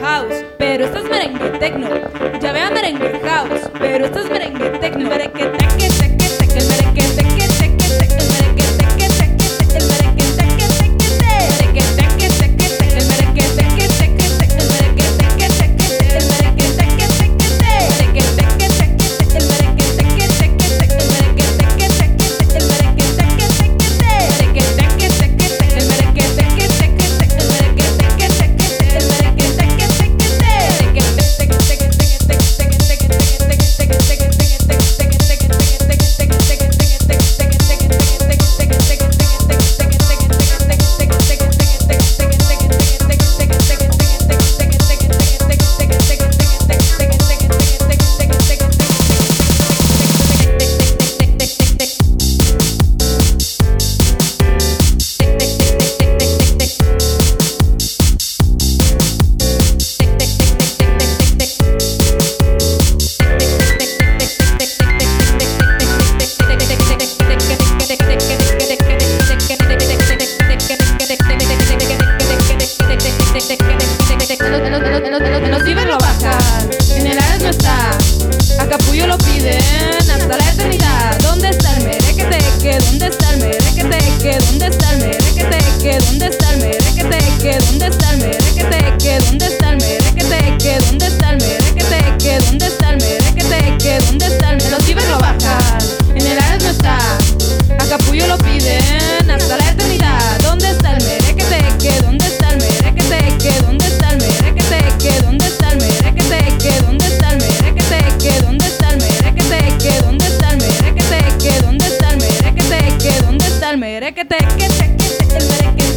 House, pero esto es merengue techno. Ya vea merengue house, pero esto es merengue que los ciber lo bajan. Generales no está. A Capullo lo piden. Check it Checking, checking, checking.